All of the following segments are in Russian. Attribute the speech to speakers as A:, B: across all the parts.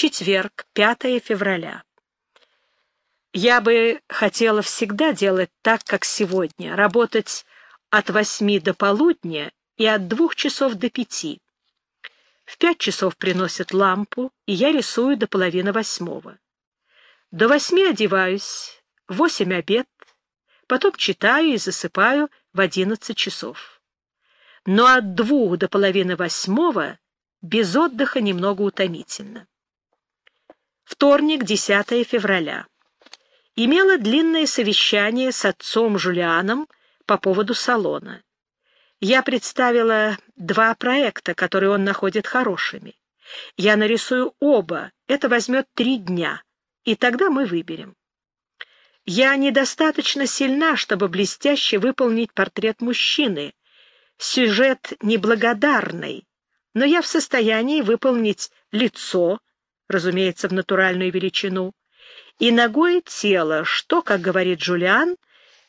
A: Четверг, 5 февраля. Я бы хотела всегда делать так, как сегодня, работать от восьми до полудня и от двух часов до пяти. В пять часов приносят лампу, и я рисую до половины восьмого. До восьми одеваюсь, в восемь обед, потом читаю и засыпаю в одиннадцать часов. Но от двух до половины восьмого без отдыха немного утомительно. Вторник, 10 февраля. Имела длинное совещание с отцом Жулианом по поводу салона. Я представила два проекта, которые он находит хорошими. Я нарисую оба, это возьмет три дня, и тогда мы выберем. Я недостаточно сильна, чтобы блестяще выполнить портрет мужчины. Сюжет неблагодарный, но я в состоянии выполнить лицо, разумеется, в натуральную величину, и ногой тело, что, как говорит Джулиан,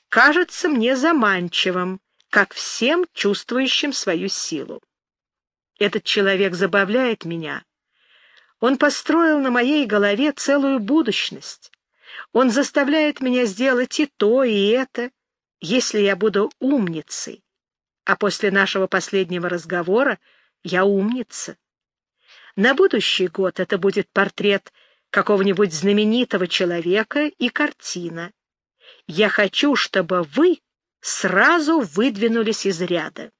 A: кажется мне заманчивым, как всем чувствующим свою силу. Этот человек забавляет меня. Он построил на моей голове целую будущность. Он заставляет меня сделать и то, и это, если я буду умницей. А после нашего последнего разговора я умница. На будущий год это будет портрет какого-нибудь знаменитого человека и картина. Я хочу, чтобы вы сразу выдвинулись из ряда.